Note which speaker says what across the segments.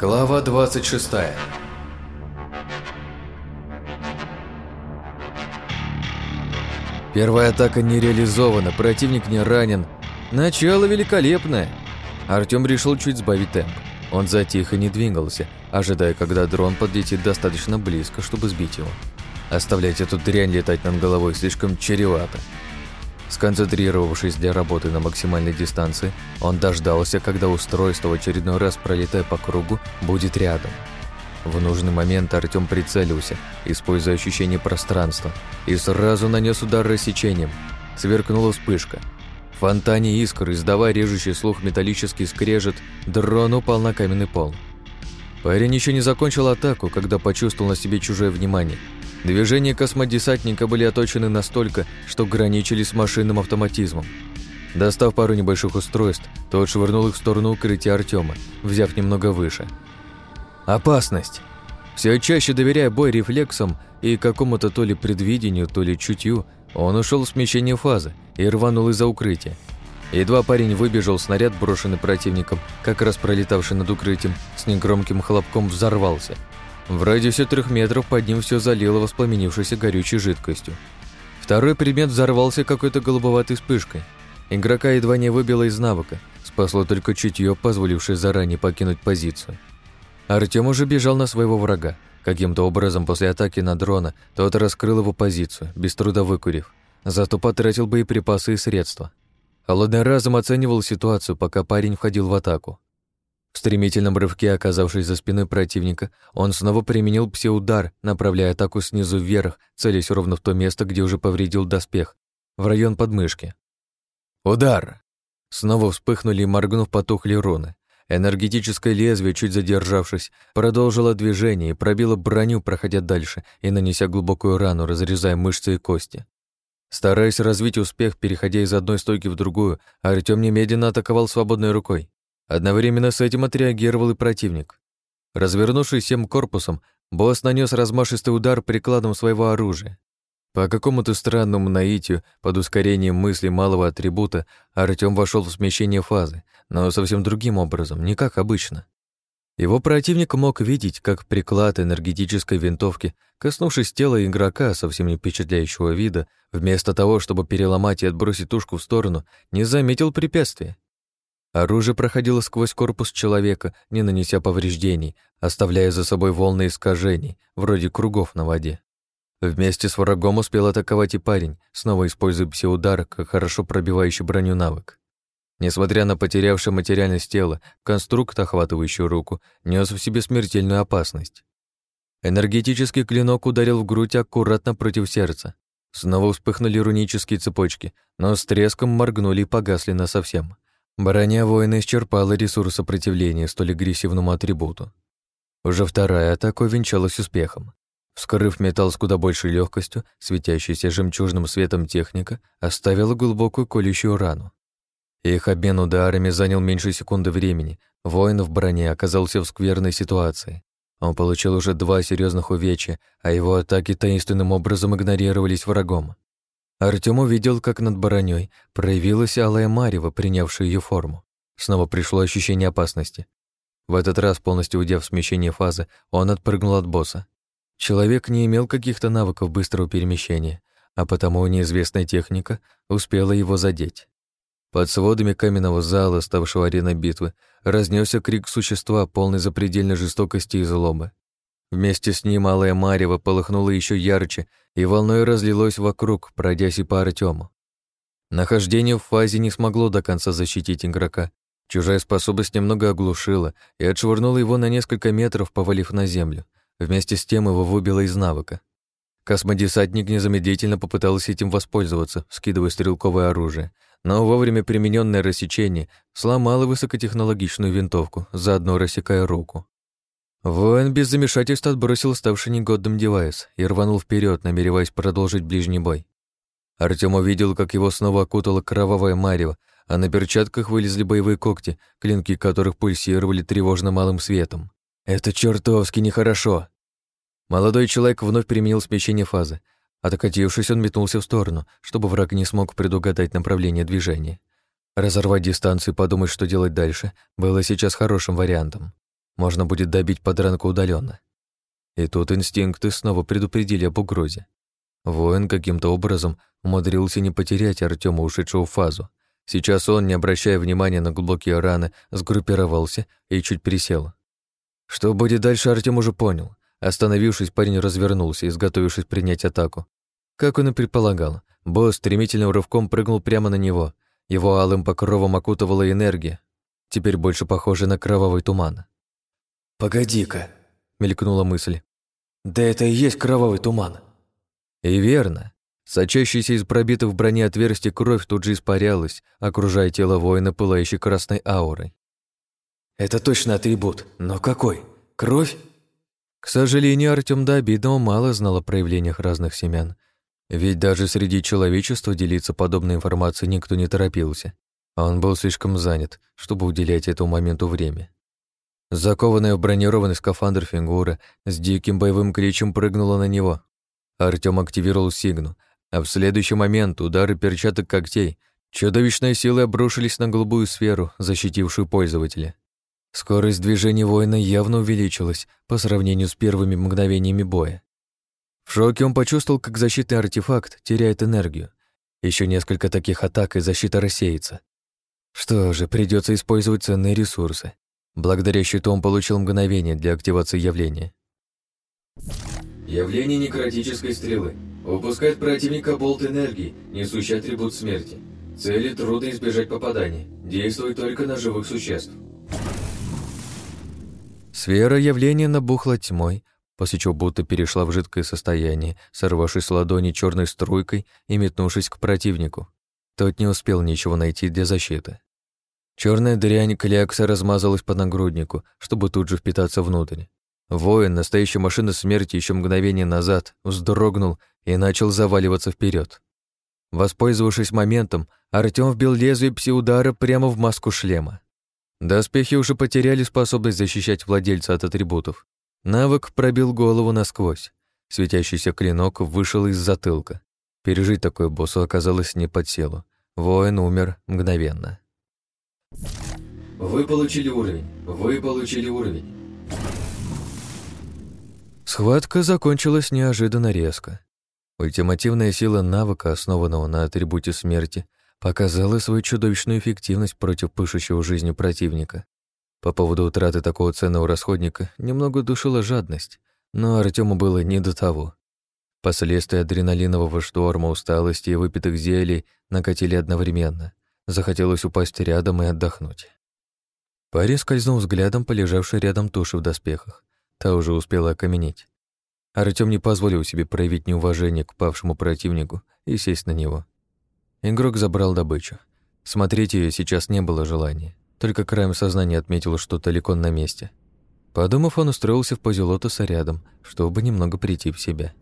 Speaker 1: Глава 26 Первая атака не реализована, противник не ранен. Начало великолепное. Артём решил чуть сбавить темп. Он затих и не двигался, ожидая, когда дрон подлетит достаточно близко, чтобы сбить его. Оставлять эту дрянь летать над головой слишком чревато. Сконцентрировавшись для работы на максимальной дистанции, он дождался, когда устройство в очередной раз, пролетая по кругу, будет рядом. В нужный момент Артём прицелился, используя ощущение пространства, и сразу нанес удар рассечением. Сверкнула вспышка. В фонтане искр, издавая режущий слух металлический скрежет, дрон упал на каменный пол. Парень еще не закончил атаку, когда почувствовал на себе чужое внимание – Движения космодесантника были оточены настолько, что граничили с машинным автоматизмом. Достав пару небольших устройств, тот швырнул их в сторону укрытия Артема, взяв немного выше. Опасность! Все чаще доверяя бой рефлексам и какому-то то ли предвидению, то ли чутью, он ушел в смещение фазы и рванул из-за укрытия. Едва парень выбежал, снаряд, брошенный противником, как раз пролетавший над укрытием, с негромким хлопком взорвался – в радиусе трех метров под ним все залило воспламенившейся горючей жидкостью. Второй предмет взорвался какой-то голубоватой вспышкой. Игрока едва не выбило из навыка, спасло только чутье, позволившее заранее покинуть позицию. Артем уже бежал на своего врага. Каким-то образом после атаки на дрона тот раскрыл его позицию, без труда выкурив. Зато потратил боеприпасы и средства. Холодный разум оценивал ситуацию, пока парень входил в атаку. В стремительном рывке, оказавшись за спиной противника, он снова применил псиудар, направляя атаку снизу вверх, целясь ровно в то место, где уже повредил доспех, в район подмышки. Удар! Снова вспыхнули и, моргнув, потухли руны. Энергетическое лезвие, чуть задержавшись, продолжило движение и пробило броню, проходя дальше и нанеся глубокую рану, разрезая мышцы и кости. Стараясь развить успех, переходя из одной стойки в другую, Артём немедленно атаковал свободной рукой. Одновременно с этим отреагировал и противник. Развернувшись всем корпусом, босс нанес размашистый удар прикладом своего оружия. По какому-то странному наитию, под ускорением мысли малого атрибута, Артём вошел в смещение фазы, но совсем другим образом, не как обычно. Его противник мог видеть, как приклад энергетической винтовки, коснувшись тела игрока, совсем не впечатляющего вида, вместо того, чтобы переломать и отбросить тушку в сторону, не заметил препятствия. Оружие проходило сквозь корпус человека, не нанеся повреждений, оставляя за собой волны искажений, вроде кругов на воде. Вместе с врагом успел атаковать и парень, снова используя псиудар как хорошо пробивающий броню навык. Несмотря на потерявшее материальность тела, конструкт, охватывающий руку, нес в себе смертельную опасность. Энергетический клинок ударил в грудь аккуратно против сердца. Снова вспыхнули рунические цепочки, но с треском моргнули и погасли насовсем. Броня воина исчерпала ресурс сопротивления столь агрессивному атрибуту. Уже вторая атака венчалась успехом. Вскрыв металл с куда большей легкостью, светящаяся жемчужным светом техника оставила глубокую колющую рану. Их обмен ударами занял меньше секунды времени. Воин в броне оказался в скверной ситуации. Он получил уже два серьезных увечья, а его атаки таинственным образом игнорировались врагом. Артём увидел, как над бароней проявилась алая марева, принявшая ее форму. Снова пришло ощущение опасности. В этот раз, полностью уйдя в смещение фазы, он отпрыгнул от босса. Человек не имел каких-то навыков быстрого перемещения, а потому неизвестная техника успела его задеть. Под сводами каменного зала, ставшего ареной битвы, разнесся крик существа, полный запредельной жестокости и злобы. Вместе с ним алая марево полыхнуло еще ярче и волной разлилось вокруг, пройдясь и по Артему. Нахождение в фазе не смогло до конца защитить игрока. Чужая способность немного оглушила и отшвырнула его на несколько метров, повалив на землю. Вместе с тем его выбило из навыка. Космодесантник незамедлительно попытался этим воспользоваться, скидывая стрелковое оружие, но вовремя примененное рассечение сломало высокотехнологичную винтовку, заодно рассекая руку. Воин без замешательства отбросил ставший негодным девайс и рванул вперед, намереваясь продолжить ближний бой. Артем увидел, как его снова окутало кровавое марево, а на перчатках вылезли боевые когти, клинки которых пульсировали тревожно малым светом. Это чертовски нехорошо. Молодой человек вновь применил смещение фазы. Отокатившись, он метнулся в сторону, чтобы враг не смог предугадать направление движения. Разорвать дистанцию и подумать, что делать дальше, было сейчас хорошим вариантом. Можно будет добить подранка удаленно. И тут инстинкты снова предупредили об угрозе. Воин каким-то образом умудрился не потерять Артема, ушедшего в фазу. Сейчас он, не обращая внимания на глубокие раны, сгруппировался и чуть присел. Что будет дальше, Артем уже понял. Остановившись, парень развернулся, изготовившись принять атаку. Как он и предполагал, босс стремительным рывком прыгнул прямо на него. Его алым покровом окутывала энергия, теперь больше похожая на кровавый туман.
Speaker 2: «Погоди-ка», — мелькнула мысль.
Speaker 1: «Да это и есть кровавый туман». И верно. Сочащаяся из пробитых в броне отверстий кровь тут же испарялась, окружая тело воина, пылающей красной аурой.
Speaker 2: «Это точно атрибут, но какой? Кровь?»
Speaker 1: К сожалению, Артём до обидного мало знал о проявлениях разных семян. Ведь даже среди человечества делиться подобной информацией никто не торопился. А он был слишком занят, чтобы уделять этому моменту время. Закованная в бронированный скафандр фигура с диким боевым кличем прыгнула на него. Артём активировал сигну, а в следующий момент удары перчаток когтей чудовищной силой обрушились на голубую сферу, защитившую пользователя. Скорость движения воина явно увеличилась по сравнению с первыми мгновениями боя. В шоке он почувствовал, как защитный артефакт теряет энергию. Еще несколько таких атак, и защита рассеется. Что же, придется использовать ценные ресурсы. Благодаря щиту он получил мгновение для активации явления.
Speaker 3: Явление некротической стрелы. Выпускает противника болт энергии, несущий атрибут смерти. Цели трудно избежать попадания. Действует только на живых существ.
Speaker 1: Сфера явления набухла тьмой, после чего будто перешла в жидкое состояние, сорвавшись с ладони черной струйкой и метнувшись к противнику. Тот не успел ничего найти для защиты. Черная дрянь клякса размазалась по нагруднику, чтобы тут же впитаться внутрь. Воин, настоящая машина смерти еще мгновение назад, вздрогнул и начал заваливаться вперед. Воспользовавшись моментом, Артём вбил лезвие пси-удара прямо в маску шлема. Доспехи уже потеряли способность защищать владельца от атрибутов. Навык пробил голову насквозь. Светящийся клинок вышел из затылка. Пережить такое боссу оказалось не под силу. Воин умер мгновенно.
Speaker 3: Вы получили уровень. Вы получили уровень.
Speaker 1: Схватка закончилась неожиданно резко. Ультимативная сила навыка, основанного на атрибуте смерти, показала свою чудовищную эффективность против пышущего жизнью противника. По поводу утраты такого ценного расходника немного душила жадность, но Артему было не до того. Последствия адреналинового шторма, усталости и выпитых зелий накатили одновременно. Захотелось упасть рядом и отдохнуть. Парень скользнул взглядом по лежавшей рядом туши в доспехах. Та уже успела окаменеть. Артём не позволил себе проявить неуважение к павшему противнику и сесть на него. Игрок забрал добычу. Смотреть ее сейчас не было желания. Только краем сознания отметил, что далеко на месте. Подумав, он устроился в позе лотоса рядом, чтобы немного прийти в себя.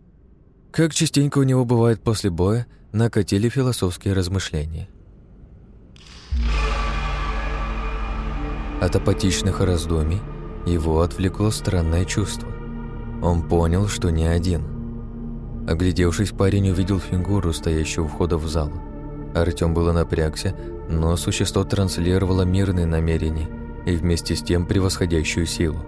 Speaker 1: Как частенько у него бывает после боя, накатили философские размышления. От апатичных раздумий его отвлекло странное чувство. Он понял, что не один. Оглядевшись, парень увидел фигуру, стоящую у входа в зал. Артём было напрягся, но существо транслировало мирные намерения и вместе с тем превосходящую силу.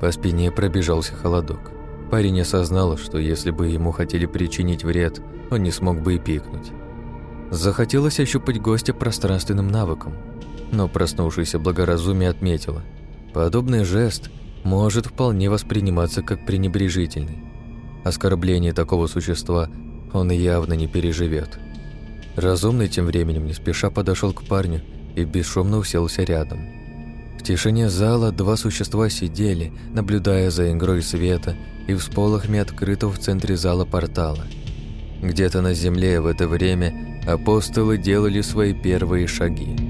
Speaker 1: По спине пробежался холодок. Парень осознал, что если бы ему хотели причинить вред, он не смог бы и пикнуть. Захотелось ощупать гостя пространственным навыком – но проснувшееся благоразумие отметила. Подобный жест может вполне восприниматься как пренебрежительный. Оскорбление такого существа он явно не переживет. Разумный тем временем не спеша подошел к парню и бесшумно уселся рядом. В тишине зала два существа сидели, наблюдая за игрой света и всполохами открытого в центре зала портала. Где-то на земле в это время апостолы делали свои первые шаги.